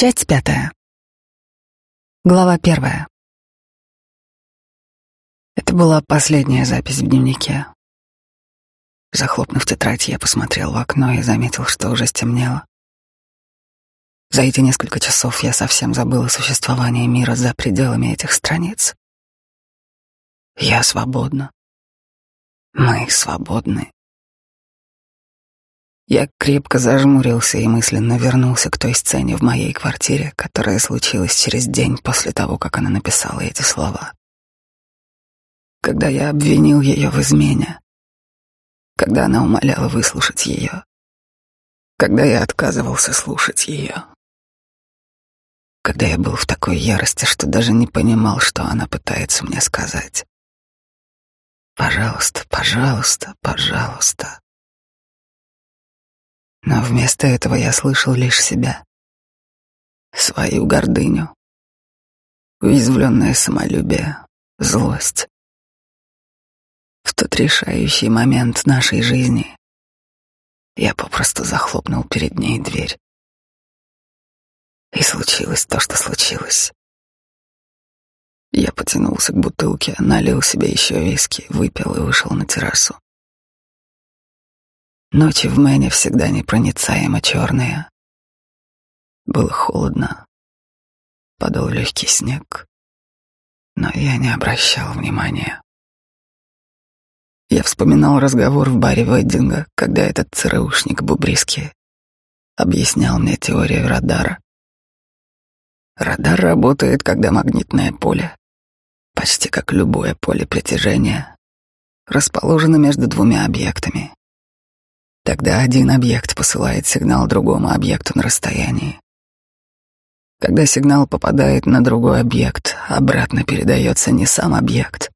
Часть пятая. Глава первая. Это была последняя запись в дневнике. Захлопнув тетрадь, я посмотрел в окно и заметил, что уже стемнело. За эти несколько часов я совсем забыл о существовании мира за пределами этих страниц. Я свободна. Мы свободны. Я крепко зажмурился и мысленно вернулся к той сцене в моей квартире, которая случилась через день после того, как она написала эти слова. Когда я обвинил ее в измене, когда она умоляла выслушать ее, когда я отказывался слушать ее, когда я был в такой ярости, что даже не понимал, что она пытается мне сказать. Пожалуйста, пожалуйста, пожалуйста. Но вместо этого я слышал лишь себя, свою гордыню, уязвленное самолюбие, злость. В тот решающий момент нашей жизни я попросту захлопнул перед ней дверь. И случилось то, что случилось. Я потянулся к бутылке, налил себе еще виски, выпил и вышел на террасу. Ночи в Мэне всегда непроницаемо черные. Было холодно. Падал легкий снег. Но я не обращал внимания. Я вспоминал разговор в баре Веддинга, когда этот ЦРУшник Бубриски объяснял мне теорию радара. Радар работает, когда магнитное поле, почти как любое поле притяжения, расположено между двумя объектами. Тогда один объект посылает сигнал другому объекту на расстоянии. Когда сигнал попадает на другой объект, обратно передается не сам объект,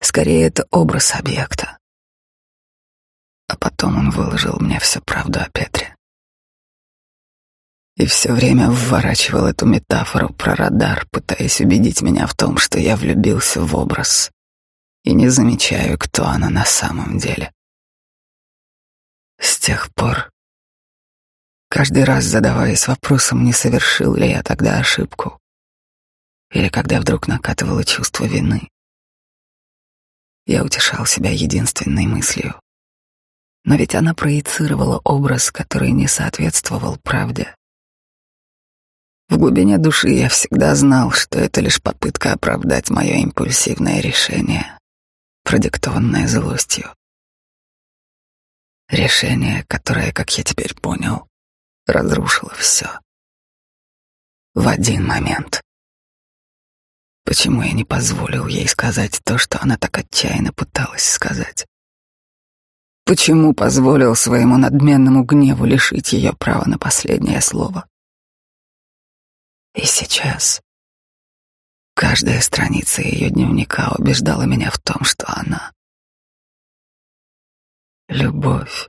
скорее это образ объекта. А потом он выложил мне всю правду о Петре. И все время вворачивал эту метафору про радар, пытаясь убедить меня в том, что я влюбился в образ и не замечаю, кто она на самом деле. С тех пор, каждый раз задаваясь вопросом, не совершил ли я тогда ошибку, или когда вдруг накатывало чувство вины, я утешал себя единственной мыслью. Но ведь она проецировала образ, который не соответствовал правде. В глубине души я всегда знал, что это лишь попытка оправдать мое импульсивное решение, продиктованное злостью. Решение, которое, как я теперь понял, разрушило все. В один момент. Почему я не позволил ей сказать то, что она так отчаянно пыталась сказать? Почему позволил своему надменному гневу лишить ее права на последнее слово? И сейчас каждая страница ее дневника убеждала меня в том, что она Любовь,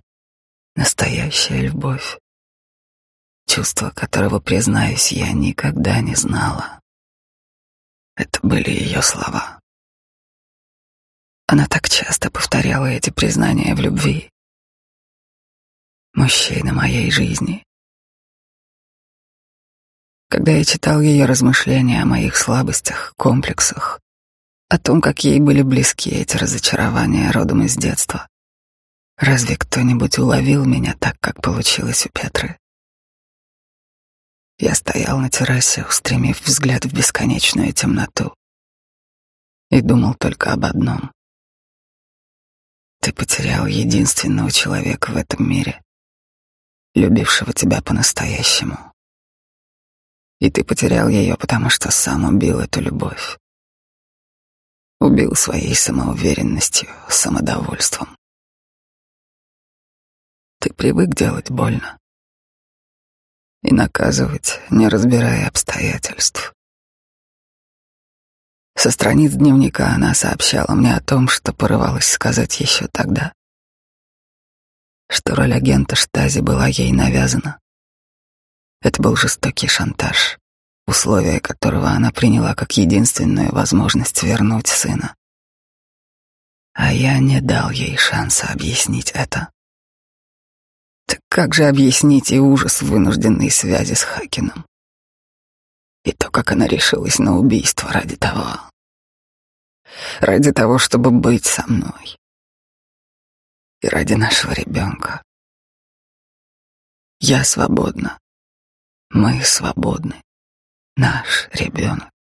настоящая любовь, чувство которого, признаюсь, я никогда не знала. Это были ее слова. Она так часто повторяла эти признания в любви. Мужчина моей жизни. Когда я читал ее размышления о моих слабостях, комплексах, о том, как ей были близки эти разочарования родом из детства, Разве кто-нибудь уловил меня так, как получилось у Петры? Я стоял на террасе, устремив взгляд в бесконечную темноту, и думал только об одном. Ты потерял единственного человека в этом мире, любившего тебя по-настоящему. И ты потерял ее, потому что сам убил эту любовь. Убил своей самоуверенностью, самодовольством. Ты привык делать больно и наказывать, не разбирая обстоятельств. Со страниц дневника она сообщала мне о том, что порывалась сказать еще тогда, что роль агента Штази была ей навязана. Это был жестокий шантаж, условия которого она приняла как единственную возможность вернуть сына. А я не дал ей шанса объяснить это. Так как же объяснить и ужас вынужденной связи с Хакином? И то, как она решилась на убийство ради того. Ради того, чтобы быть со мной. И ради нашего ребенка. Я свободна. Мы свободны. Наш ребенок.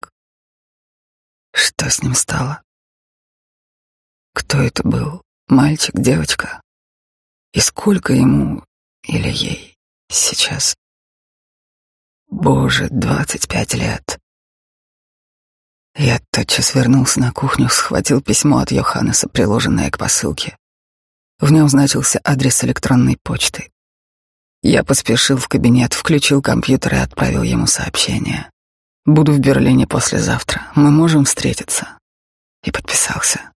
Что с ним стало? Кто это был? Мальчик, девочка? И сколько ему или ей сейчас? Боже, двадцать пять лет. Я тотчас вернулся на кухню, схватил письмо от Йоханнеса, приложенное к посылке. В нем значился адрес электронной почты. Я поспешил в кабинет, включил компьютер и отправил ему сообщение. «Буду в Берлине послезавтра. Мы можем встретиться». И подписался.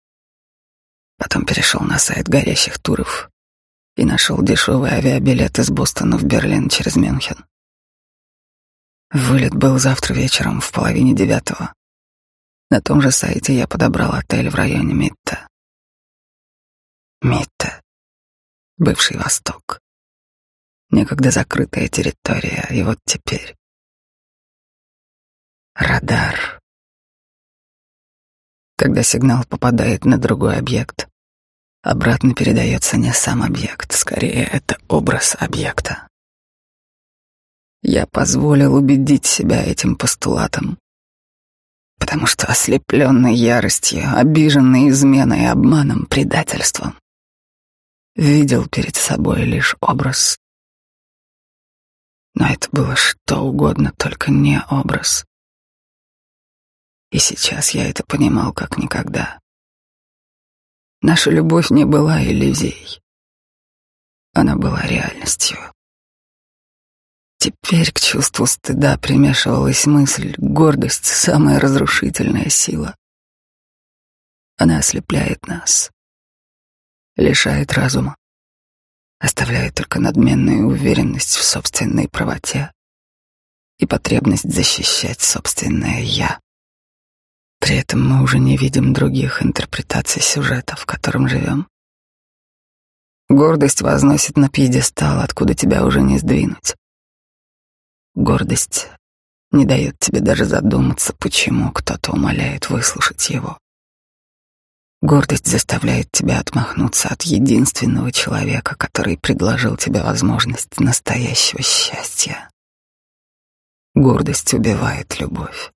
Потом перешел на сайт горящих туров и нашел дешевый авиабилет из Бостона в Берлин через Мюнхен. Вылет был завтра вечером в половине девятого. На том же сайте я подобрал отель в районе Митта. Митта. Бывший Восток. Некогда закрытая территория, и вот теперь. Радар. Когда сигнал попадает на другой объект, обратно передается не сам объект, скорее это образ объекта. Я позволил убедить себя этим постулатом, потому что ослепленный яростью, обиженный изменой, обманом, предательством, видел перед собой лишь образ. Но это было что угодно, только не образ. И сейчас я это понимал как никогда. Наша любовь не была иллюзией. Она была реальностью. Теперь к чувству стыда примешивалась мысль, гордость — самая разрушительная сила. Она ослепляет нас, лишает разума, оставляет только надменную уверенность в собственной правоте и потребность защищать собственное «я». При этом мы уже не видим других интерпретаций сюжета, в котором живем. Гордость возносит на пьедестал, откуда тебя уже не сдвинуть. Гордость не дает тебе даже задуматься, почему кто-то умоляет выслушать его. Гордость заставляет тебя отмахнуться от единственного человека, который предложил тебе возможность настоящего счастья. Гордость убивает любовь.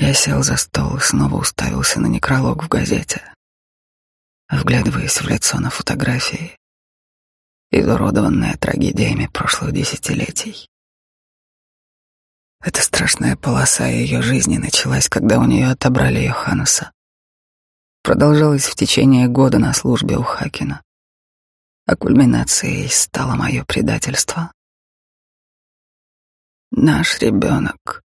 Я сел за стол и снова уставился на некролог в газете, вглядываясь в лицо на фотографии, изуродованное трагедиями прошлых десятилетий. Эта страшная полоса ее жизни началась, когда у нее отобрали Йоханнеса продолжалось в течение года на службе у Хакина. А кульминацией стало мое предательство. Наш ребенок.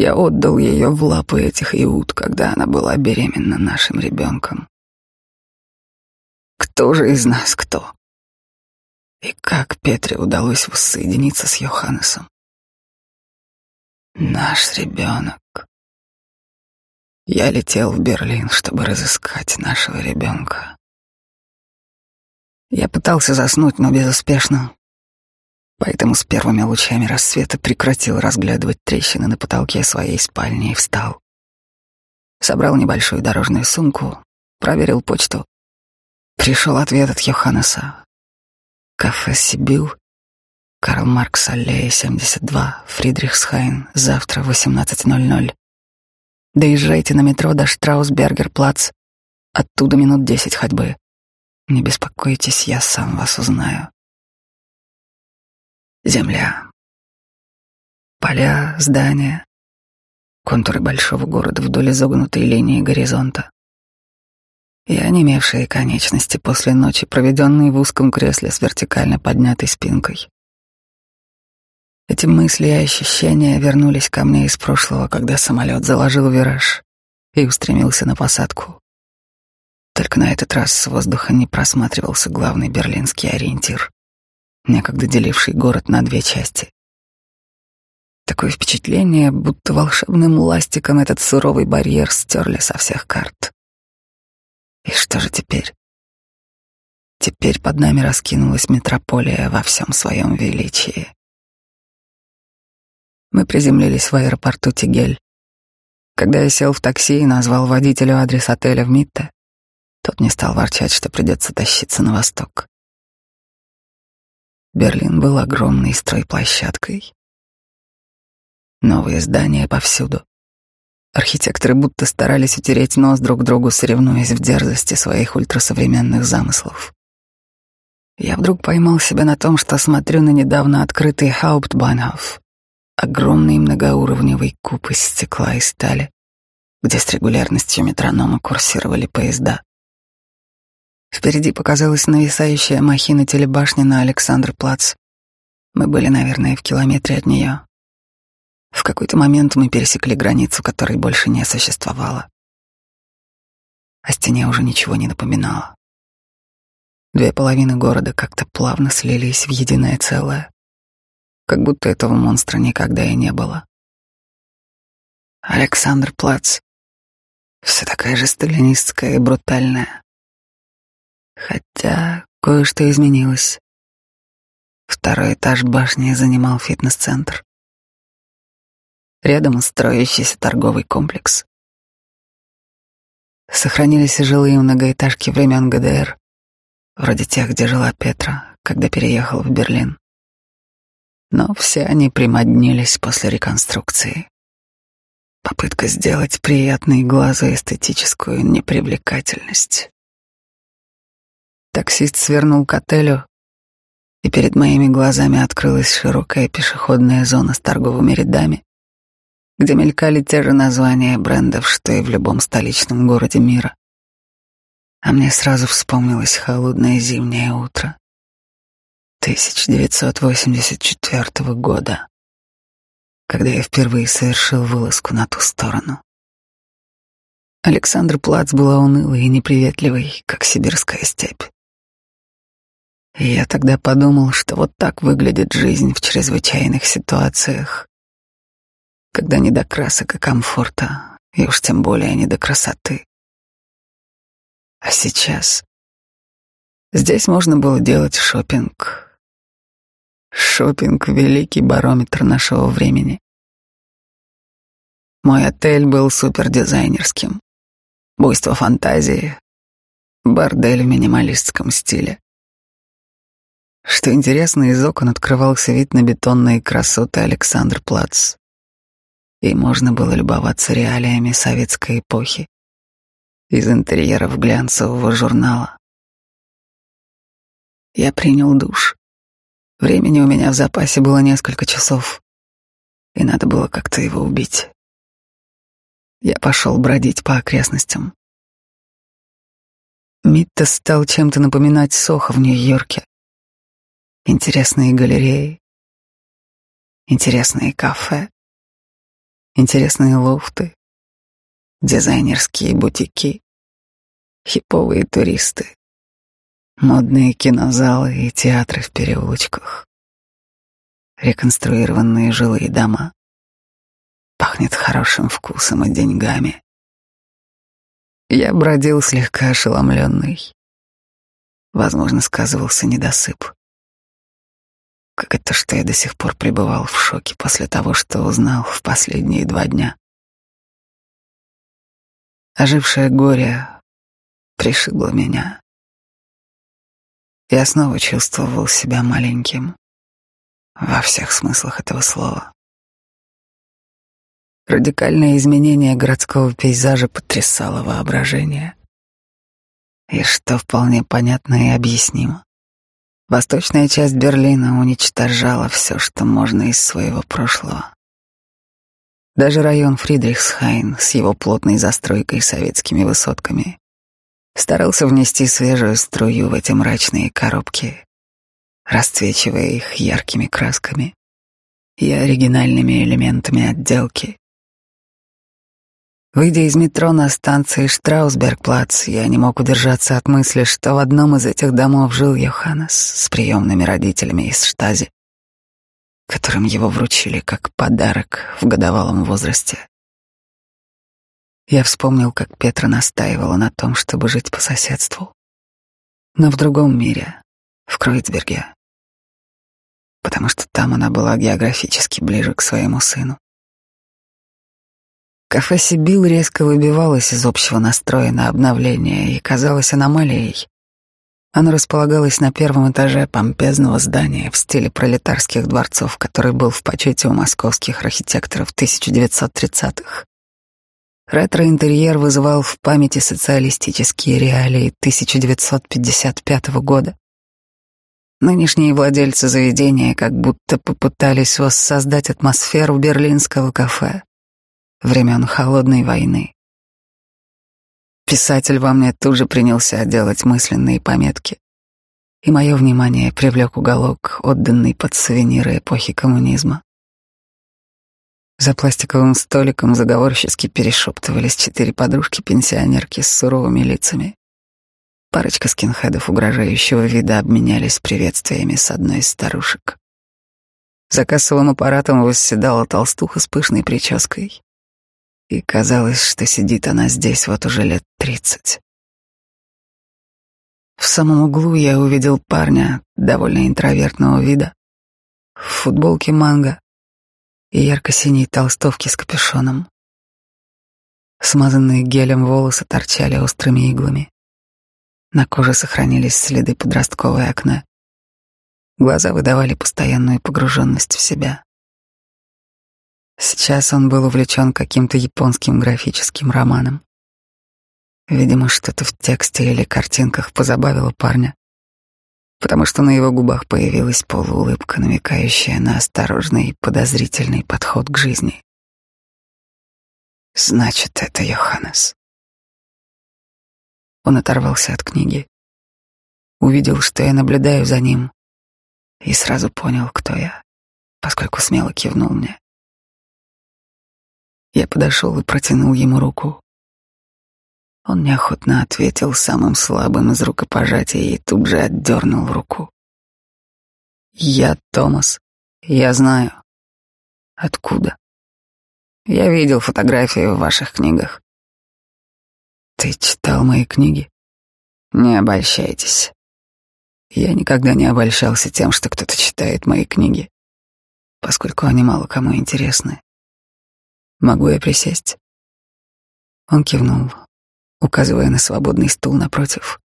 Я отдал ее в лапы этих иуд, когда она была беременна нашим ребенком. Кто же из нас кто? И как Петре удалось воссоединиться с Йоханнесом? Наш ребенок. Я летел в Берлин, чтобы разыскать нашего ребенка. Я пытался заснуть, но безуспешно. Поэтому с первыми лучами рассвета прекратил разглядывать трещины на потолке своей спальни и встал. Собрал небольшую дорожную сумку, проверил почту. Пришел ответ от Йоханнеса. Кафе «Сибил», Карл Маркс, аллея 72, Фридрихсхайн, завтра 18.00. Доезжайте на метро до Штраусбергер-плац. Оттуда минут десять ходьбы. Не беспокойтесь, я сам вас узнаю. Земля. Поля, здания. Контуры большого города вдоль изогнутой линии горизонта. И онемевшие конечности после ночи, проведенные в узком кресле с вертикально поднятой спинкой. Эти мысли и ощущения вернулись ко мне из прошлого, когда самолет заложил вираж и устремился на посадку. Только на этот раз с воздуха не просматривался главный берлинский ориентир, некогда деливший город на две части. Такое впечатление, будто волшебным ластиком этот суровый барьер стерли со всех карт. И что же теперь? Теперь под нами раскинулась метрополия во всем своем величии. Мы приземлились в аэропорту Тигель. Когда я сел в такси и назвал водителю адрес отеля в Митте, тот не стал ворчать, что придется тащиться на восток. Берлин был огромной стройплощадкой. Новые здания повсюду. Архитекторы будто старались утереть нос друг другу, соревнуясь в дерзости своих ультрасовременных замыслов. Я вдруг поймал себя на том, что смотрю на недавно открытый Hauptbahnhof, огромный многоуровневый куб из стекла и стали, где с регулярностью метронома курсировали поезда. Впереди показалась нависающая махина телебашни на Александр-Плац. Мы были, наверное, в километре от нее. В какой-то момент мы пересекли границу, которой больше не существовало. О стене уже ничего не напоминало. Две половины города как-то плавно слились в единое целое, как будто этого монстра никогда и не было. Александр Плац. Все такая же сталинистская и брутальная. Хотя кое-что изменилось. Второй этаж башни занимал фитнес-центр. Рядом строящийся торговый комплекс. Сохранились жилые многоэтажки времен ГДР, вроде тех, где жила Петра, когда переехал в Берлин. Но все они примоднились после реконструкции. Попытка сделать приятной глазу эстетическую непривлекательность. Таксист свернул к отелю, и перед моими глазами открылась широкая пешеходная зона с торговыми рядами, где мелькали те же названия брендов, что и в любом столичном городе мира. А мне сразу вспомнилось холодное зимнее утро 1984 года, когда я впервые совершил вылазку на ту сторону. Александр Плац была унылой и неприветливой, как сибирская степь. И я тогда подумал, что вот так выглядит жизнь в чрезвычайных ситуациях, когда не до красок и комфорта, и уж тем более не до красоты. А сейчас здесь можно было делать шопинг. Шопинг — великий барометр нашего времени. Мой отель был супердизайнерским. Буйство фантазии, бордель в минималистском стиле. Что интересно, из окон открывался вид на бетонные красоты Александр Плац. И можно было любоваться реалиями советской эпохи из интерьеров глянцевого журнала. Я принял душ. Времени у меня в запасе было несколько часов, и надо было как-то его убить. Я пошел бродить по окрестностям. Митта стал чем-то напоминать Сохо в Нью-Йорке. Интересные галереи, интересные кафе, интересные лофты, дизайнерские бутики, хиповые туристы, модные кинозалы и театры в переулочках, реконструированные жилые дома. Пахнет хорошим вкусом и деньгами. Я бродил слегка ошеломленный. Возможно, сказывался недосып. Как это, что я до сих пор пребывал в шоке после того, что узнал в последние два дня. Ожившее горе пришибло меня. Я снова чувствовал себя маленьким во всех смыслах этого слова. Радикальное изменение городского пейзажа потрясало воображение. И что вполне понятно и объяснимо. Восточная часть Берлина уничтожала все, что можно из своего прошлого. Даже район Фридрихсхайн с его плотной застройкой и советскими высотками старался внести свежую струю в эти мрачные коробки, расцвечивая их яркими красками и оригинальными элементами отделки. Выйдя из метро на станции Штраусбергплац, я не мог удержаться от мысли, что в одном из этих домов жил Йоханнес с приемными родителями из Штази, которым его вручили как подарок в годовалом возрасте. Я вспомнил, как Петра настаивала на том, чтобы жить по соседству, но в другом мире, в Кройцберге, потому что там она была географически ближе к своему сыну. Кафе «Сибил» резко выбивалось из общего настроя на обновление и казалось аномалией. Оно располагалось на первом этаже помпезного здания в стиле пролетарских дворцов, который был в почете у московских архитекторов 1930-х. Ретро-интерьер вызывал в памяти социалистические реалии 1955 года. Нынешние владельцы заведения как будто попытались воссоздать атмосферу берлинского кафе времен Холодной войны. Писатель во мне тут же принялся делать мысленные пометки, и мое внимание привлек уголок, отданный под сувениры эпохи коммунизма. За пластиковым столиком заговорчески перешептывались четыре подружки-пенсионерки с суровыми лицами. Парочка скинхедов угрожающего вида обменялись приветствиями с одной из старушек. За кассовым аппаратом восседала толстуха с пышной прической и казалось, что сидит она здесь вот уже лет тридцать. В самом углу я увидел парня, довольно интровертного вида, в футболке манго и ярко-синей толстовке с капюшоном. Смазанные гелем волосы торчали острыми иглами. На коже сохранились следы подростковой акне. Глаза выдавали постоянную погруженность в себя. Сейчас он был увлечен каким-то японским графическим романом. Видимо, что-то в тексте или картинках позабавило парня, потому что на его губах появилась полуулыбка, намекающая на осторожный и подозрительный подход к жизни. Значит, это Йоханнес. Он оторвался от книги, увидел, что я наблюдаю за ним, и сразу понял, кто я, поскольку смело кивнул мне. Я подошел и протянул ему руку. Он неохотно ответил самым слабым из рукопожатий и тут же отдернул руку. «Я Томас. Я знаю». «Откуда?» «Я видел фотографии в ваших книгах». «Ты читал мои книги?» «Не обольщайтесь. Я никогда не обольщался тем, что кто-то читает мои книги, поскольку они мало кому интересны. Могу я присесть? Он кивнул, указывая на свободный стул напротив.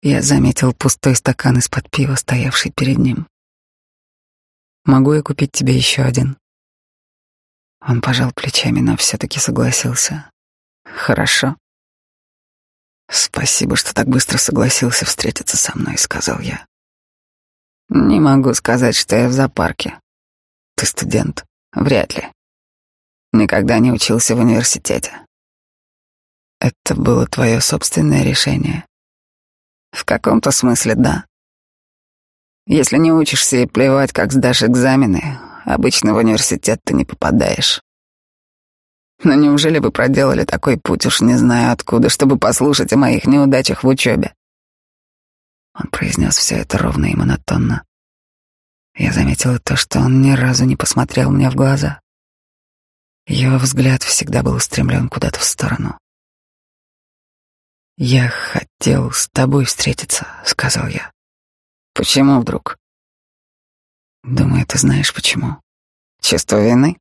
Я заметил пустой стакан из-под пива, стоявший перед ним. Могу я купить тебе еще один? Он пожал плечами, но все-таки согласился. Хорошо. Спасибо, что так быстро согласился встретиться со мной, сказал я. Не могу сказать, что я в зоопарке. Ты студент? Вряд ли. Никогда не учился в университете. Это было твое собственное решение. В каком-то смысле да. Если не учишься и плевать, как сдашь экзамены, обычно в университет ты не попадаешь. Но неужели вы проделали такой путь, уж не знаю откуда, чтобы послушать о моих неудачах в учебе? Он произнес все это ровно и монотонно. Я заметила то, что он ни разу не посмотрел мне в глаза. Его взгляд всегда был устремлен куда-то в сторону. «Я хотел с тобой встретиться», — сказал я. «Почему вдруг?» «Думаю, ты знаешь, почему. Чувство вины?»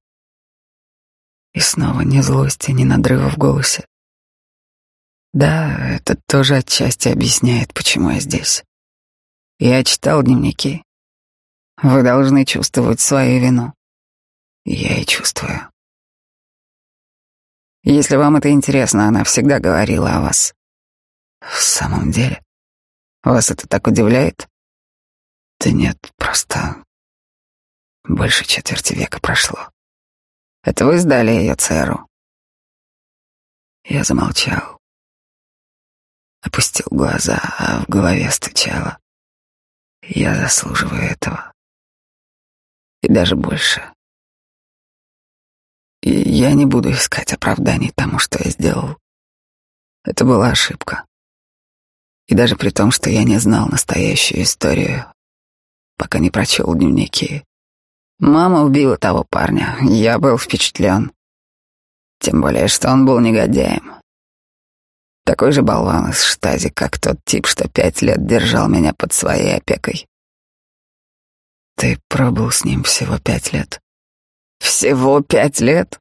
И снова ни злости, ни надрыва в голосе. Да, это тоже отчасти объясняет, почему я здесь. Я читал дневники. Вы должны чувствовать свою вину. Я и чувствую. Если вам это интересно, она всегда говорила о вас. В самом деле? Вас это так удивляет? Да нет, просто больше четверти века прошло. Это вы сдали ее ЦРУ? Я замолчал. Опустил глаза, а в голове стучало. Я заслуживаю этого. И даже больше. И я не буду искать оправданий тому, что я сделал. Это была ошибка. И даже при том, что я не знал настоящую историю, пока не прочел дневники. Мама убила того парня, я был впечатлен. Тем более, что он был негодяем. Такой же болван из штази, как тот тип, что пять лет держал меня под своей опекой. Ты пробыл с ним всего пять лет. Всего пять лет?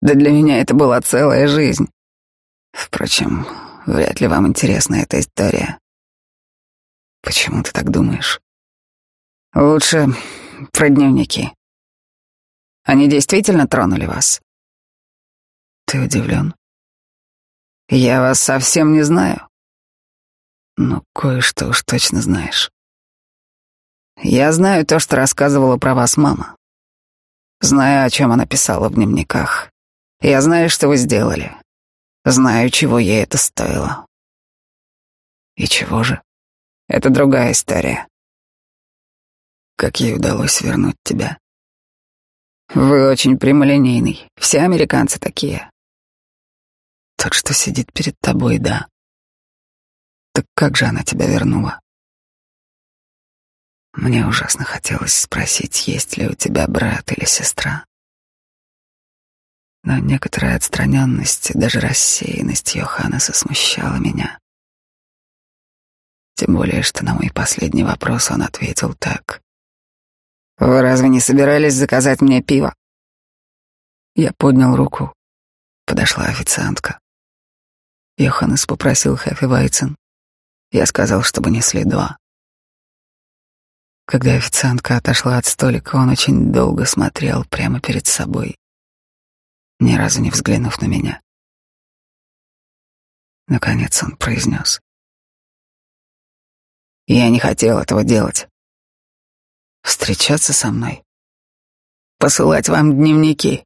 Да для меня это была целая жизнь. Впрочем, вряд ли вам интересна эта история. Почему ты так думаешь? Лучше про дневники. Они действительно тронули вас? Ты удивлен? Я вас совсем не знаю. Ну, кое-что уж точно знаешь. Я знаю то, что рассказывала про вас мама. Знаю, о чем она писала в дневниках. Я знаю, что вы сделали. Знаю, чего ей это стоило. И чего же? Это другая история. Как ей удалось вернуть тебя? Вы очень прямолинейный. Все американцы такие. Тот, что сидит перед тобой, да. Так как же она тебя вернула? Мне ужасно хотелось спросить, есть ли у тебя брат или сестра. Но некоторая отстраненность, даже рассеянность Йоханнеса смущала меня. Тем более, что на мой последний вопрос он ответил так. «Вы разве не собирались заказать мне пиво?» Я поднял руку. Подошла официантка. Йоханнес попросил Хэффи Вайцен. Я сказал, чтобы несли два. Когда официантка отошла от столика, он очень долго смотрел прямо перед собой, ни разу не взглянув на меня. Наконец он произнес. «Я не хотел этого делать. Встречаться со мной? Посылать вам дневники?»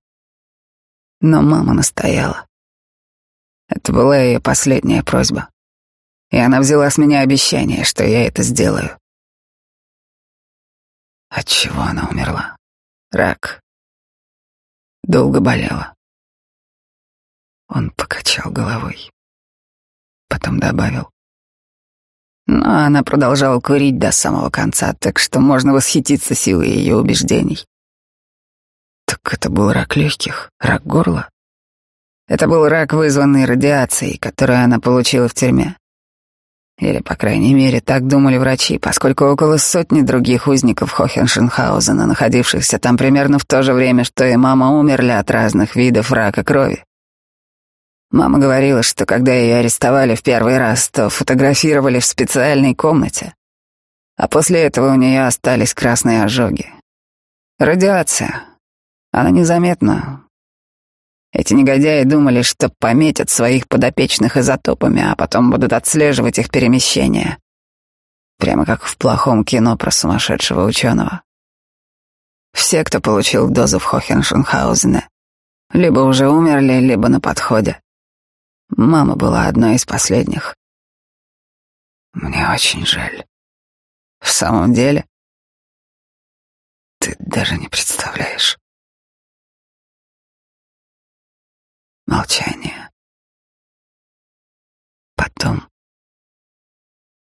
Но мама настояла. Это была ее последняя просьба. И она взяла с меня обещание, что я это сделаю. От чего она умерла? Рак. Долго болела. Он покачал головой. Потом добавил. Но она продолжала курить до самого конца, так что можно восхититься силой ее убеждений. Так это был рак легких, рак горла? Это был рак, вызванный радиацией, которую она получила в тюрьме. Или, по крайней мере, так думали врачи, поскольку около сотни других узников Хохеншенхаузена, находившихся там примерно в то же время, что и мама, умерли от разных видов рака крови. Мама говорила, что когда ее арестовали в первый раз, то фотографировали в специальной комнате, а после этого у нее остались красные ожоги. Радиация. Она незаметна, эти негодяи думали, что пометят своих подопечных изотопами, а потом будут отслеживать их перемещения. Прямо как в плохом кино про сумасшедшего ученого. Все, кто получил дозу в Хохеншенхаузене, либо уже умерли, либо на подходе. Мама была одной из последних. Мне очень жаль. В самом деле? Ты даже не представляешь. Молчание. Потом.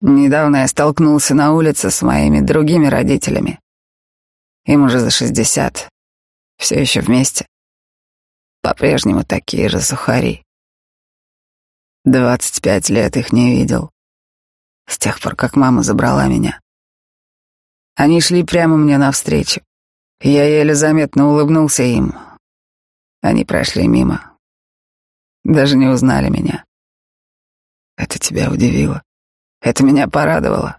Недавно я столкнулся на улице с моими другими родителями. Им уже за шестьдесят. Все еще вместе. По-прежнему такие же сухари. Двадцать пять лет их не видел. С тех пор, как мама забрала меня. Они шли прямо мне навстречу. Я еле заметно улыбнулся им. Они прошли мимо. Даже не узнали меня. Это тебя удивило? Это меня порадовало.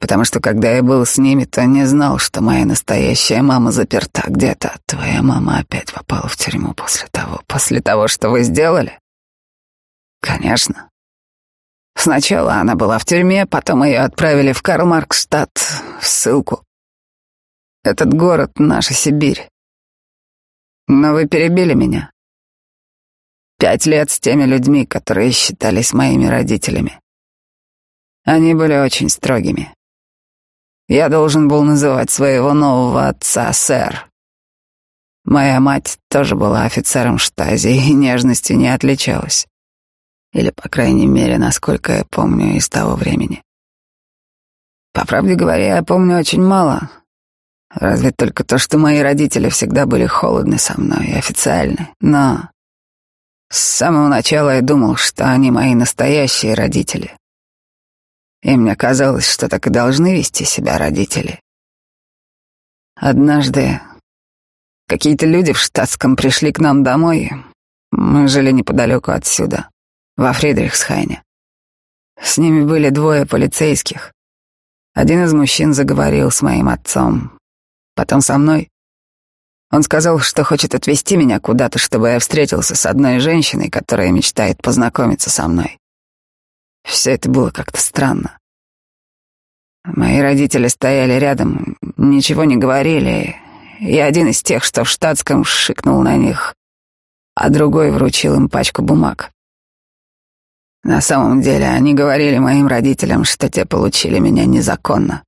Потому что когда я был с ними, то не знал, что моя настоящая мама заперта где-то. Твоя мама опять попала в тюрьму после того. После того, что вы сделали? Конечно. Сначала она была в тюрьме, потом ее отправили в Карл-Маркстадт, в ссылку. Этот город — наша Сибирь. Но вы перебили меня. Пять лет с теми людьми, которые считались моими родителями. Они были очень строгими. Я должен был называть своего нового отца сэр. Моя мать тоже была офицером штази и нежностью не отличалась. Или, по крайней мере, насколько я помню из того времени. По правде говоря, я помню очень мало. Разве только то, что мои родители всегда были холодны со мной и официальны. Но с самого начала я думал, что они мои настоящие родители. И мне казалось, что так и должны вести себя родители. Однажды какие-то люди в штатском пришли к нам домой. Мы жили неподалеку отсюда, во Фридрихсхайне. С ними были двое полицейских. Один из мужчин заговорил с моим отцом, потом со мной. Он сказал, что хочет отвезти меня куда-то, чтобы я встретился с одной женщиной, которая мечтает познакомиться со мной. Все это было как-то странно. Мои родители стояли рядом, ничего не говорили. Я один из тех, что в штатском шикнул на них, а другой вручил им пачку бумаг. На самом деле они говорили моим родителям, что те получили меня незаконно.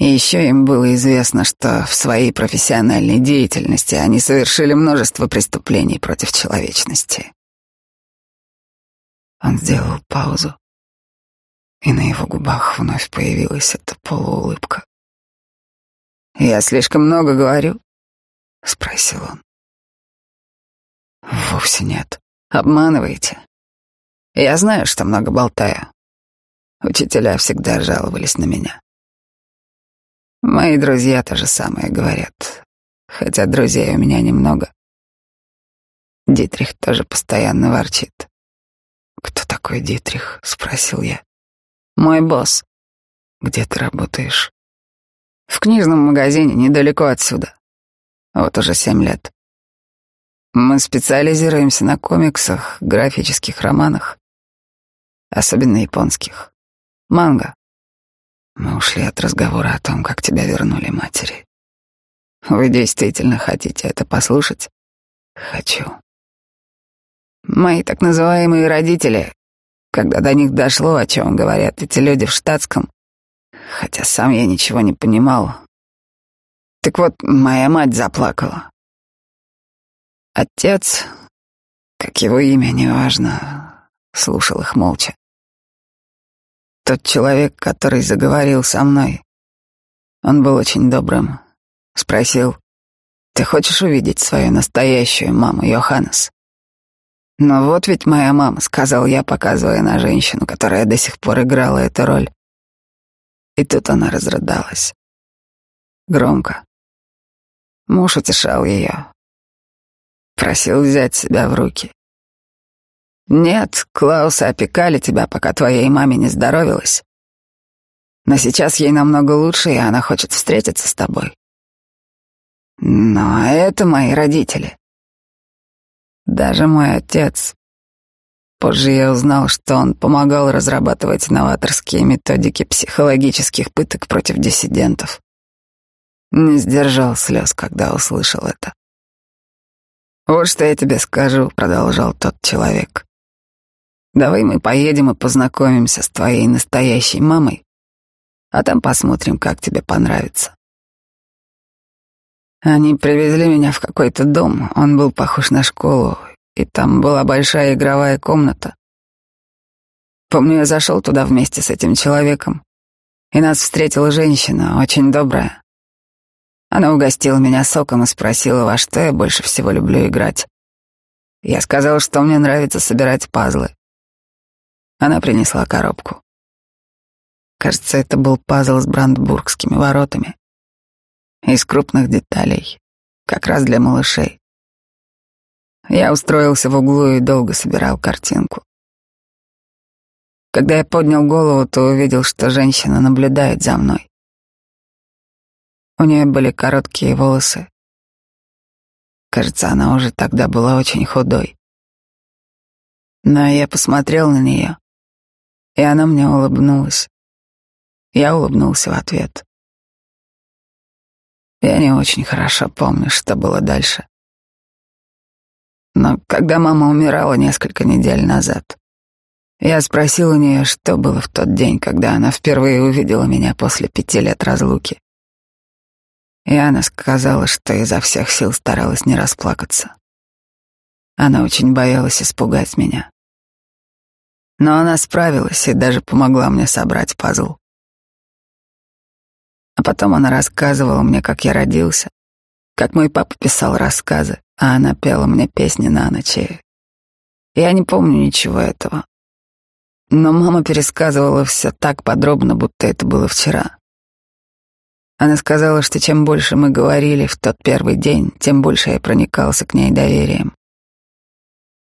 И еще им было известно, что в своей профессиональной деятельности они совершили множество преступлений против человечности. Он сделал паузу, и на его губах вновь появилась эта полуулыбка. «Я слишком много говорю?» — спросил он. «Вовсе нет. Обманываете. Я знаю, что много болтаю. Учителя всегда жаловались на меня. Мои друзья то же самое говорят, хотя друзей у меня немного. Дитрих тоже постоянно ворчит. «Кто такой Дитрих?» — спросил я. «Мой босс». «Где ты работаешь?» «В книжном магазине недалеко отсюда. Вот уже семь лет. Мы специализируемся на комиксах, графических романах, особенно японских. Манго. Мы ушли от разговора о том, как тебя вернули матери. Вы действительно хотите это послушать? Хочу. Мои так называемые родители, когда до них дошло, о чем говорят эти люди в штатском, хотя сам я ничего не понимал. Так вот, моя мать заплакала. Отец, как его имя, неважно, слушал их молча. Тот человек, который заговорил со мной, он был очень добрым. Спросил, «Ты хочешь увидеть свою настоящую маму, Йоханнес?» «Ну вот ведь моя мама», — сказал я, показывая на женщину, которая до сих пор играла эту роль. И тут она разрыдалась. Громко. Муж утешал ее. Просил взять себя в руки. Нет, Клауса опекали тебя, пока твоей маме не здоровилась. Но сейчас ей намного лучше, и она хочет встретиться с тобой. Но это мои родители. Даже мой отец. Позже я узнал, что он помогал разрабатывать новаторские методики психологических пыток против диссидентов. Не сдержал слез, когда услышал это. «Вот что я тебе скажу», — продолжал тот человек. Давай мы поедем и познакомимся с твоей настоящей мамой, а там посмотрим, как тебе понравится. Они привезли меня в какой-то дом, он был похож на школу, и там была большая игровая комната. Помню, я зашел туда вместе с этим человеком, и нас встретила женщина, очень добрая. Она угостила меня соком и спросила, во что я больше всего люблю играть. Я сказал, что мне нравится собирать пазлы. Она принесла коробку. Кажется, это был пазл с брандбургскими воротами. Из крупных деталей, как раз для малышей. Я устроился в углу и долго собирал картинку. Когда я поднял голову, то увидел, что женщина наблюдает за мной. У нее были короткие волосы. Кажется, она уже тогда была очень худой. Но я посмотрел на нее и она мне улыбнулась. Я улыбнулся в ответ. Я не очень хорошо помню, что было дальше. Но когда мама умирала несколько недель назад, я спросил у нее, что было в тот день, когда она впервые увидела меня после пяти лет разлуки. И она сказала, что изо всех сил старалась не расплакаться. Она очень боялась испугать меня. Но она справилась и даже помогла мне собрать пазл. А потом она рассказывала мне, как я родился, как мой папа писал рассказы, а она пела мне песни на ночь. Я не помню ничего этого. Но мама пересказывала все так подробно, будто это было вчера. Она сказала, что чем больше мы говорили в тот первый день, тем больше я проникался к ней доверием.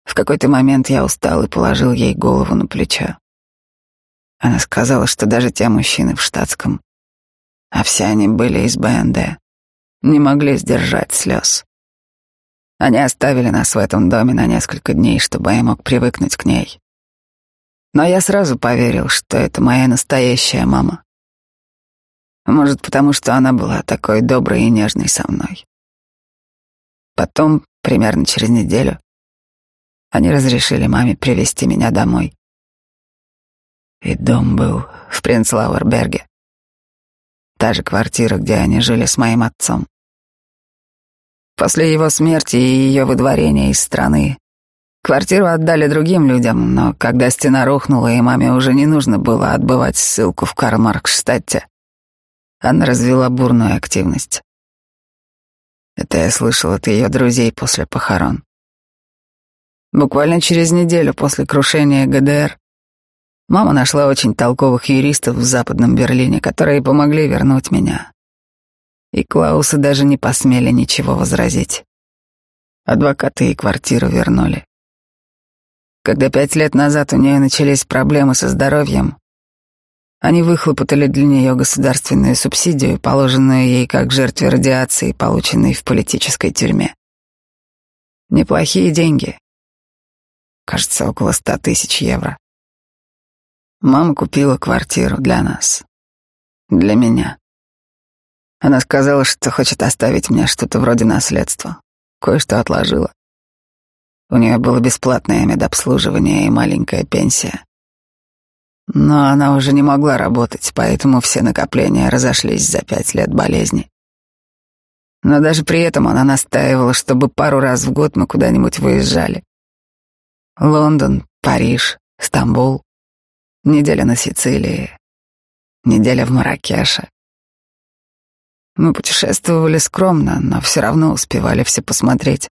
В какой-то момент я устал и положил ей голову на плечо. Она сказала, что даже те мужчины в штатском, а все они были из БНД, не могли сдержать слез. Они оставили нас в этом доме на несколько дней, чтобы я мог привыкнуть к ней. Но я сразу поверил, что это моя настоящая мама. Может, потому что она была такой доброй и нежной со мной. Потом, примерно через неделю, они разрешили маме привезти меня домой. И дом был в Принцлауэрберге. Та же квартира, где они жили с моим отцом. После его смерти и ее выдворения из страны квартиру отдали другим людям, но когда стена рухнула и маме уже не нужно было отбывать ссылку в Карл-Марксштадте, она развела бурную активность. Это я слышал от ее друзей после похорон. Буквально через неделю после крушения ГДР мама нашла очень толковых юристов в Западном Берлине, которые помогли вернуть меня. И Клаусы даже не посмели ничего возразить. Адвокаты и квартиру вернули. Когда пять лет назад у нее начались проблемы со здоровьем, они выхлопотали для нее государственную субсидию, положенную ей как жертве радиации, полученной в политической тюрьме. Неплохие деньги. Кажется, около ста тысяч евро. Мама купила квартиру для нас. Для меня. Она сказала, что хочет оставить мне что-то вроде наследства. Кое-что отложила. У нее было бесплатное медобслуживание и маленькая пенсия. Но она уже не могла работать, поэтому все накопления разошлись за пять лет болезни. Но даже при этом она настаивала, чтобы пару раз в год мы куда-нибудь выезжали. Лондон, Париж, Стамбул, неделя на Сицилии, неделя в Маракеше. Мы путешествовали скромно, но все равно успевали все посмотреть.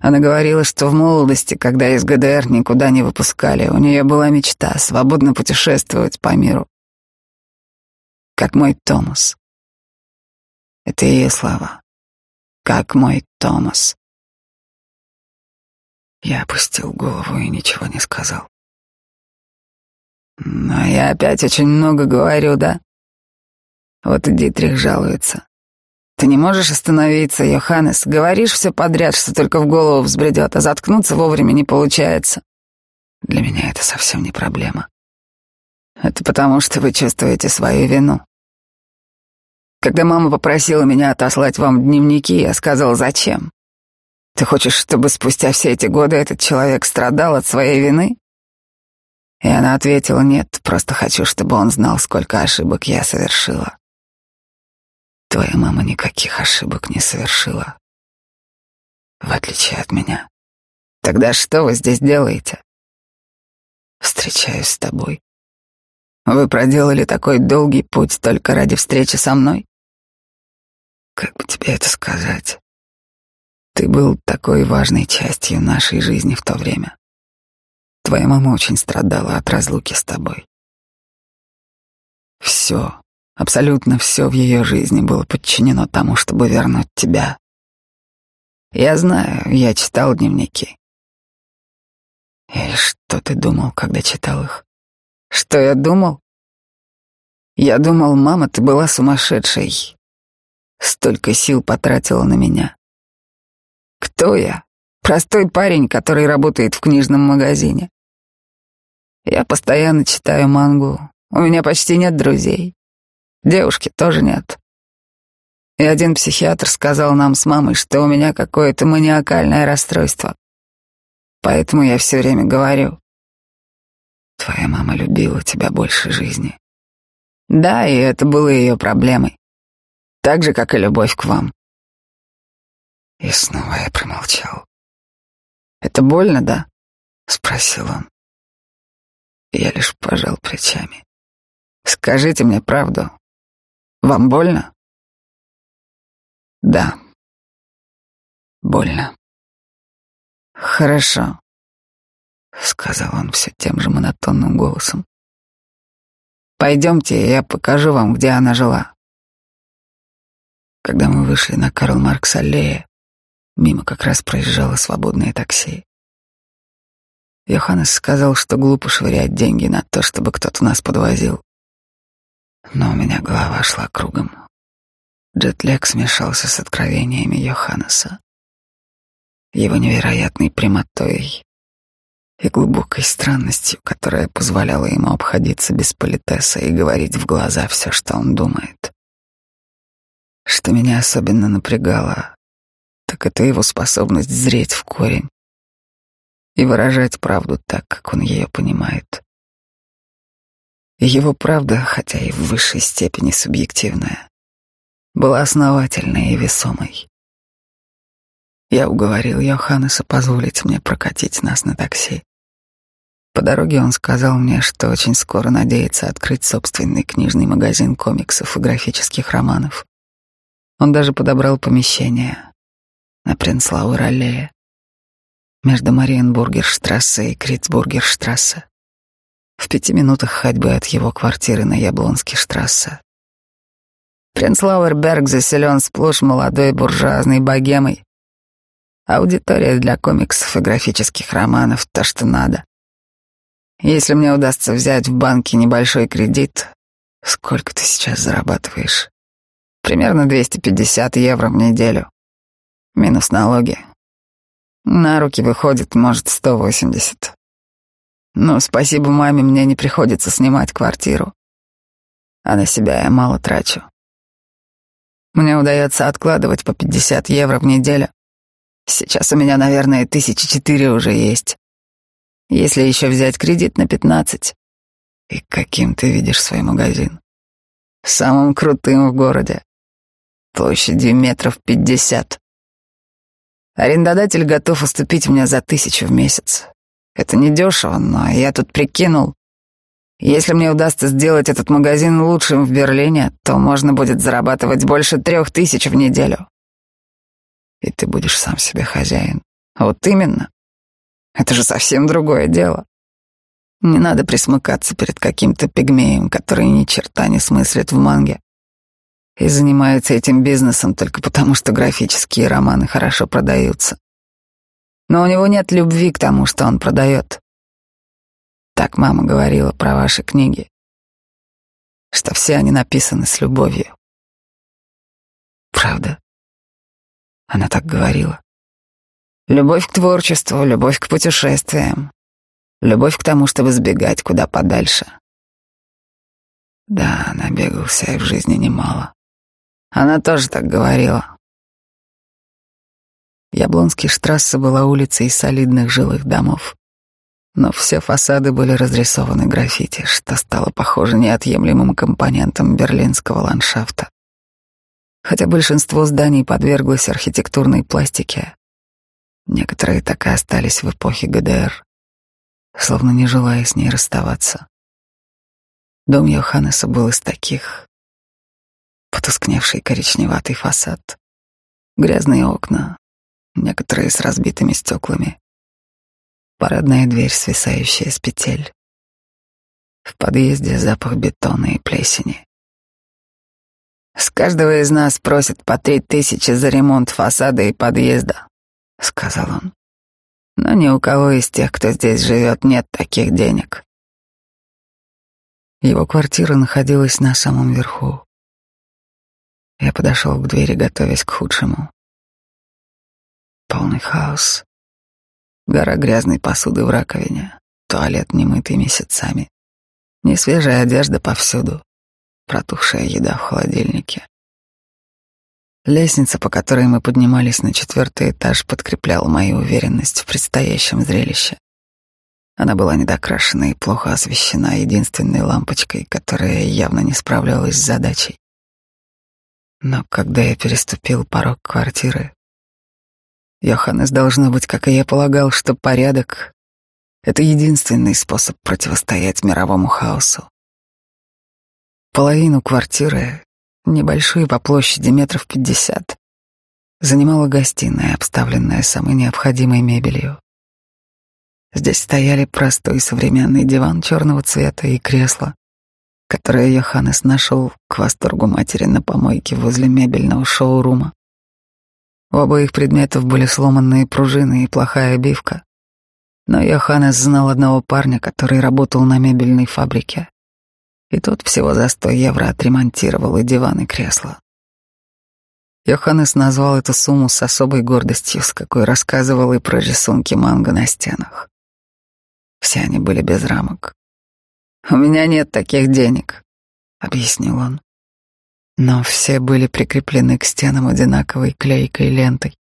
Она говорила, что в молодости, когда из ГДР никуда не выпускали, у нее была мечта свободно путешествовать по миру. Как мой Томас. Это ее слова. Как мой Томас. Я опустил голову и ничего не сказал. Но я опять очень много говорю, да? Вот и Дитрих жалуется. Ты не можешь остановиться, Йоханнес. Говоришь все подряд, что только в голову взбредет, а заткнуться вовремя не получается. Для меня это совсем не проблема. Это потому, что вы чувствуете свою вину. Когда мама попросила меня отослать вам дневники, я сказал, зачем? Ты хочешь, чтобы спустя все эти годы этот человек страдал от своей вины? И она ответила, нет, просто хочу, чтобы он знал, сколько ошибок я совершила. Твоя мама никаких ошибок не совершила. В отличие от меня. Тогда что вы здесь делаете? Встречаюсь с тобой. Вы проделали такой долгий путь только ради встречи со мной? Как бы тебе это сказать? Ты был такой важной частью нашей жизни в то время. Твоя мама очень страдала от разлуки с тобой. Все, Абсолютно все в ее жизни было подчинено тому, чтобы вернуть тебя. Я знаю, я читал дневники. И что ты думал, когда читал их? Что я думал? Я думал, мама, ты была сумасшедшей. Столько сил потратила на меня. Кто я? Простой парень, который работает в книжном магазине. Я постоянно читаю мангу. У меня почти нет друзей. Девушки тоже нет. И один психиатр сказал нам с мамой, что у меня какое-то маниакальное расстройство. Поэтому я все время говорю. Твоя мама любила тебя больше жизни. Да, и это было ее проблемой. Так же, как и любовь к вам. И снова я промолчал. «Это больно, да?» — спросил он. Я лишь пожал плечами. «Скажите мне правду. Вам больно? Да. Больно. Хорошо, сказал он все тем же монотонным голосом. Пойдемте, я покажу вам, где она жила. Когда мы вышли на Карл Маркс аллея, мимо как раз проезжало свободное такси. Йоханнес сказал, что глупо швырять деньги на то, чтобы кто-то нас подвозил. Но у меня голова шла кругом. Джетлек смешался с откровениями Йоханнеса. Его невероятной прямотой и глубокой странностью, которая позволяла ему обходиться без политеса и говорить в глаза все, что он думает. Что меня особенно напрягало, так это его способность зреть в корень и выражать правду так, как он ее понимает. И его правда, хотя и в высшей степени субъективная, была основательной и весомой. Я уговорил Йоханнеса позволить мне прокатить нас на такси. По дороге он сказал мне, что очень скоро надеется открыть собственный книжный магазин комиксов и графических романов. Он даже подобрал помещение на Принцлауэр-аллее между Мариенбургерштрассе и Крицбургерштрассе в пяти минутах ходьбы от его квартиры на Яблонский-штрассе. Принцлауэрберг заселен сплошь молодой буржуазной богемой. Аудитория для комиксов и графических романов — то, что надо. Если мне удастся взять в банке небольшой кредит, сколько ты сейчас зарабатываешь? Примерно 250 евро в неделю. Минус налоги. На руки выходит, может, 180. Ну, спасибо маме, мне не приходится снимать квартиру. А на себя я мало трачу. Мне удается откладывать по 50 евро в неделю. Сейчас у меня, наверное, тысячи четыре уже есть. Если еще взять кредит на 15. И каким ты видишь свой магазин? Самым крутым в городе. Площадью метров пятьдесят. Арендодатель готов уступить мне за тысячу в месяц. Это не дешево, но я тут прикинул. Если мне удастся сделать этот магазин лучшим в Берлине, то можно будет зарабатывать больше трех тысяч в неделю. И ты будешь сам себе хозяин. Вот именно. Это же совсем другое дело. Не надо присмыкаться перед каким-то пигмеем, который ни черта не смыслит в манге и занимается этим бизнесом только потому, что графические романы хорошо продаются. Но у него нет любви к тому, что он продает. Так мама говорила про ваши книги, что все они написаны с любовью. Правда? Она так говорила. Любовь к творчеству, любовь к путешествиям, любовь к тому, чтобы сбегать куда подальше. Да, набегался и в жизни немало. Она тоже так говорила. Яблонский штрасса была улицей солидных жилых домов но все фасады были разрисованы граффити, что стало похоже неотъемлемым компонентом берлинского ландшафта. Хотя большинство зданий подверглось архитектурной пластике, некоторые так и остались в эпохе ГДР, словно не желая с ней расставаться. Дом Йоханнеса был из таких. Потускневший коричневатый фасад, грязные окна, некоторые с разбитыми стеклами, Парадная дверь, свисающая с петель. В подъезде запах бетона и плесени. «С каждого из нас просят по три тысячи за ремонт фасада и подъезда», — сказал он. «Но ни у кого из тех, кто здесь живет, нет таких денег». Его квартира находилась на самом верху. Я подошел к двери, готовясь к худшему. Полный хаос. Гора грязной посуды в раковине, туалет немытый месяцами, несвежая одежда повсюду, протухшая еда в холодильнике. Лестница, по которой мы поднимались на четвертый этаж, подкрепляла мою уверенность в предстоящем зрелище. Она была недокрашена и плохо освещена единственной лампочкой, которая явно не справлялась с задачей. Но когда я переступил порог квартиры, Йоханнес, должно быть, как и я полагал, что порядок — это единственный способ противостоять мировому хаосу. Половину квартиры, небольшую по площади метров пятьдесят, занимала гостиная, обставленная самой необходимой мебелью. Здесь стояли простой современный диван черного цвета и кресло, которое Йоханнес нашел к восторгу матери на помойке возле мебельного шоурума. У обоих предметов были сломанные пружины и плохая обивка. Но Йоханнес знал одного парня, который работал на мебельной фабрике. И тот всего за сто евро отремонтировал и диван, и кресло. Йоханнес назвал эту сумму с особой гордостью, с какой рассказывал и про рисунки манго на стенах. Все они были без рамок. «У меня нет таких денег», — объяснил он. Но все были прикреплены к стенам одинаковой клейкой лентой,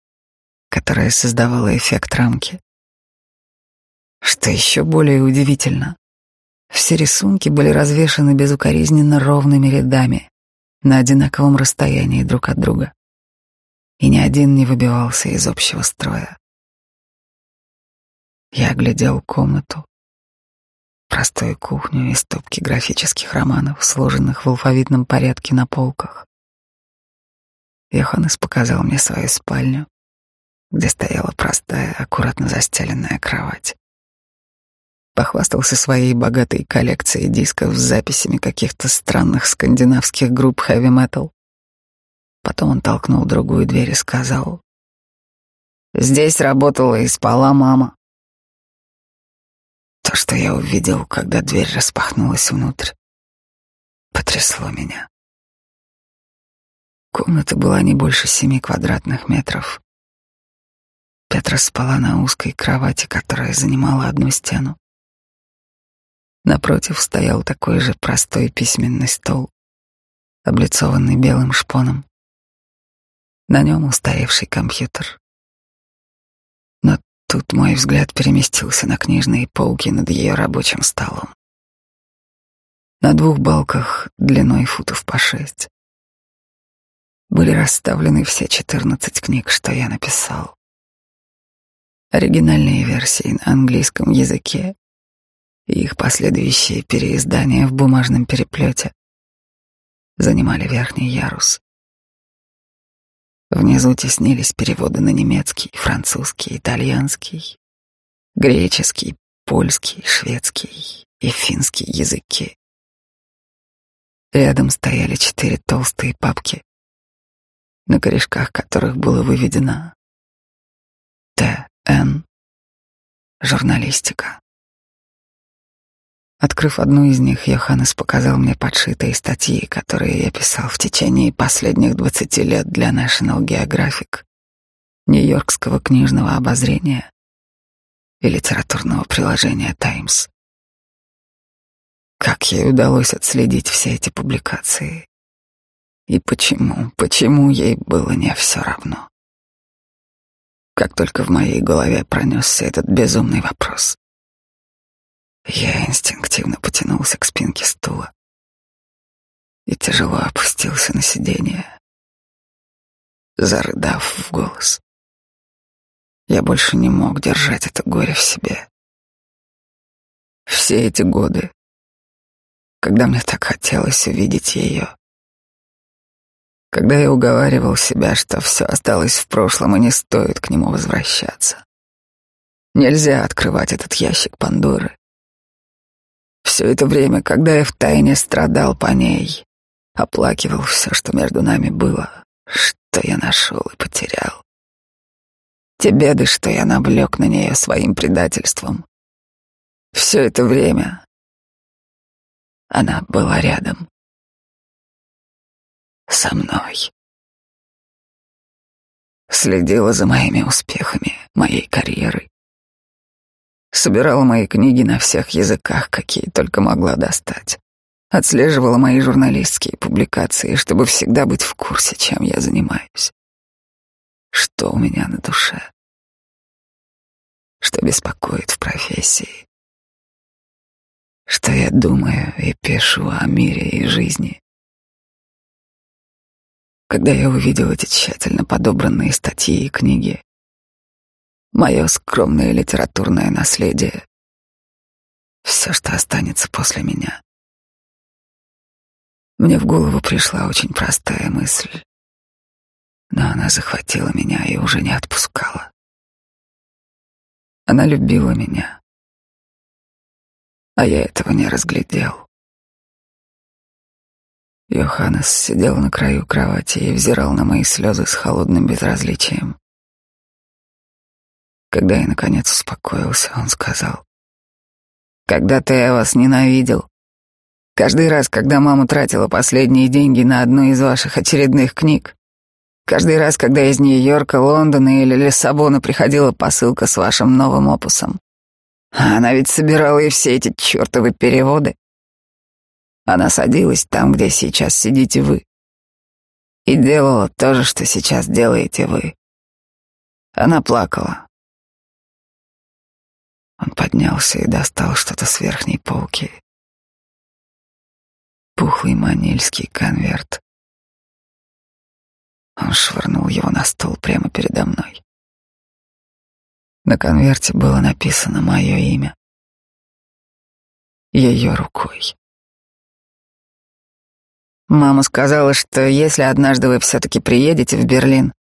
которая создавала эффект рамки. Что еще более удивительно, все рисунки были развешаны безукоризненно ровными рядами на одинаковом расстоянии друг от друга и ни один не выбивался из общего строя. Я оглядел комнату, простую кухню и стопки графических романов, сложенных в алфавитном порядке на полках. Йоханнес показал мне свою спальню, где стояла простая, аккуратно застеленная кровать. Похвастался своей богатой коллекцией дисков с записями каких-то странных скандинавских групп хэви-метал. Потом он толкнул другую дверь и сказал, «Здесь работала и спала мама». То, что я увидел, когда дверь распахнулась внутрь, потрясло меня. Комната была не больше семи квадратных метров. Петра спала на узкой кровати, которая занимала одну стену. Напротив стоял такой же простой письменный стол, облицованный белым шпоном. На нем устаревший компьютер. Тут мой взгляд переместился на книжные полки над ее рабочим столом. На двух балках длиной футов по шесть были расставлены все четырнадцать книг, что я написал. Оригинальные версии на английском языке и их последующие переиздания в бумажном переплете занимали верхний ярус. Внизу теснились переводы на немецкий, французский, итальянский, греческий, польский, шведский и финский языки. Рядом стояли четыре толстые папки, на корешках которых было выведено Т.Н. Журналистика. Открыв одну из них, Йоханнес показал мне подшитые статьи, которые я писал в течение последних двадцати лет для National Geographic, Нью-Йоркского книжного обозрения и литературного приложения Times. Как ей удалось отследить все эти публикации? И почему, почему ей было не все равно? Как только в моей голове пронесся этот безумный вопрос, я инстинктивно потянулся к спинке стула и тяжело опустился на сиденье, зарыдав в голос. Я больше не мог держать это горе в себе. Все эти годы, когда мне так хотелось увидеть ее, когда я уговаривал себя, что все осталось в прошлом и не стоит к нему возвращаться. Нельзя открывать этот ящик Пандоры. Все это время, когда я втайне страдал по ней, оплакивал все, что между нами было, что я нашел и потерял. Те беды, что я навлек на нее своим предательством. Все это время она была рядом. Со мной. Следила за моими успехами, моей карьерой собирала мои книги на всех языках, какие только могла достать. Отслеживала мои журналистские публикации, чтобы всегда быть в курсе, чем я занимаюсь. Что у меня на душе? Что беспокоит в профессии? Что я думаю и пишу о мире и жизни? Когда я увидел эти тщательно подобранные статьи и книги, мое скромное литературное наследие, все, что останется после меня. Мне в голову пришла очень простая мысль, но она захватила меня и уже не отпускала. Она любила меня, а я этого не разглядел. Йоханнес сидел на краю кровати и взирал на мои слезы с холодным безразличием. Когда я, наконец, успокоился, он сказал, «Когда-то я вас ненавидел. Каждый раз, когда мама тратила последние деньги на одну из ваших очередных книг, каждый раз, когда из Нью-Йорка, Лондона или Лиссабона приходила посылка с вашим новым опусом, она ведь собирала и все эти чертовы переводы. Она садилась там, где сейчас сидите вы, и делала то же, что сейчас делаете вы. Она плакала. Он поднялся и достал что-то с верхней полки. Пухлый манильский конверт. Он швырнул его на стол прямо передо мной. На конверте было написано мое имя. Ее рукой. Мама сказала, что если однажды вы все-таки приедете в Берлин,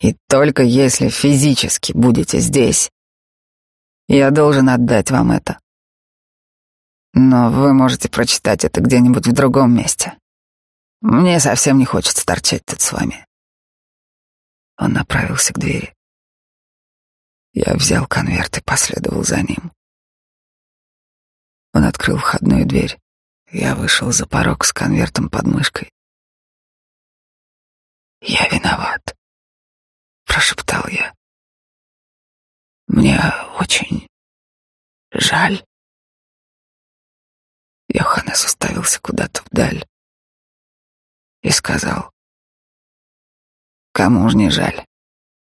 и только если физически будете здесь, я должен отдать вам это. Но вы можете прочитать это где-нибудь в другом месте. Мне совсем не хочется торчать тут с вами. Он направился к двери. Я взял конверт и последовал за ним. Он открыл входную дверь. Я вышел за порог с конвертом под мышкой. «Я виноват», — прошептал я. «Мне очень жаль». Йоханнес уставился куда-то вдаль и сказал, «Кому ж не жаль?